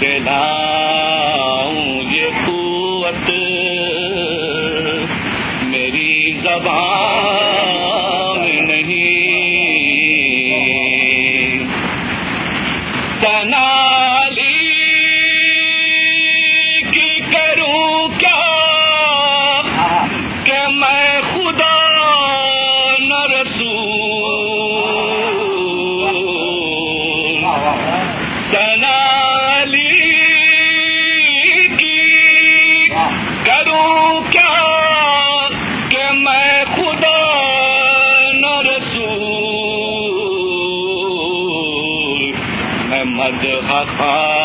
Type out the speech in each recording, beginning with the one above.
کے یہ قوت میری زبان مد خان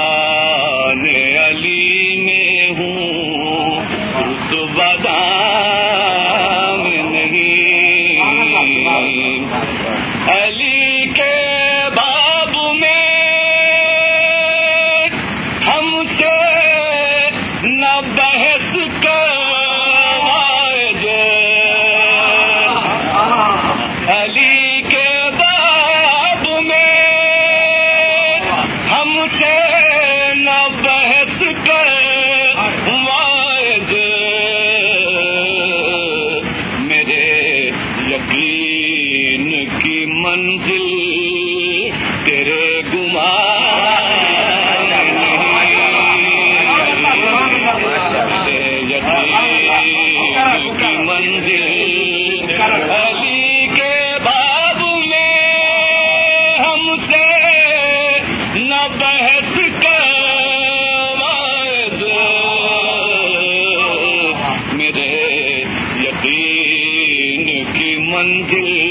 منزل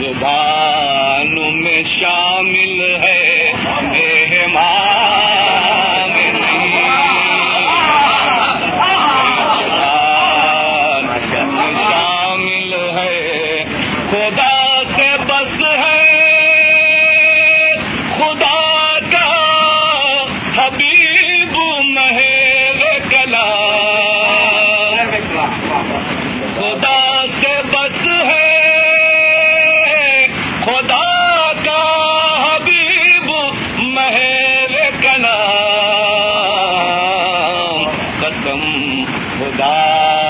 میزبان میں شامل ہے۔ سبقكم خدا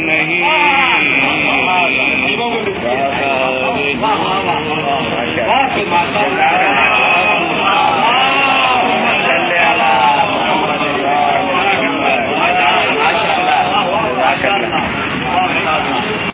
نہیں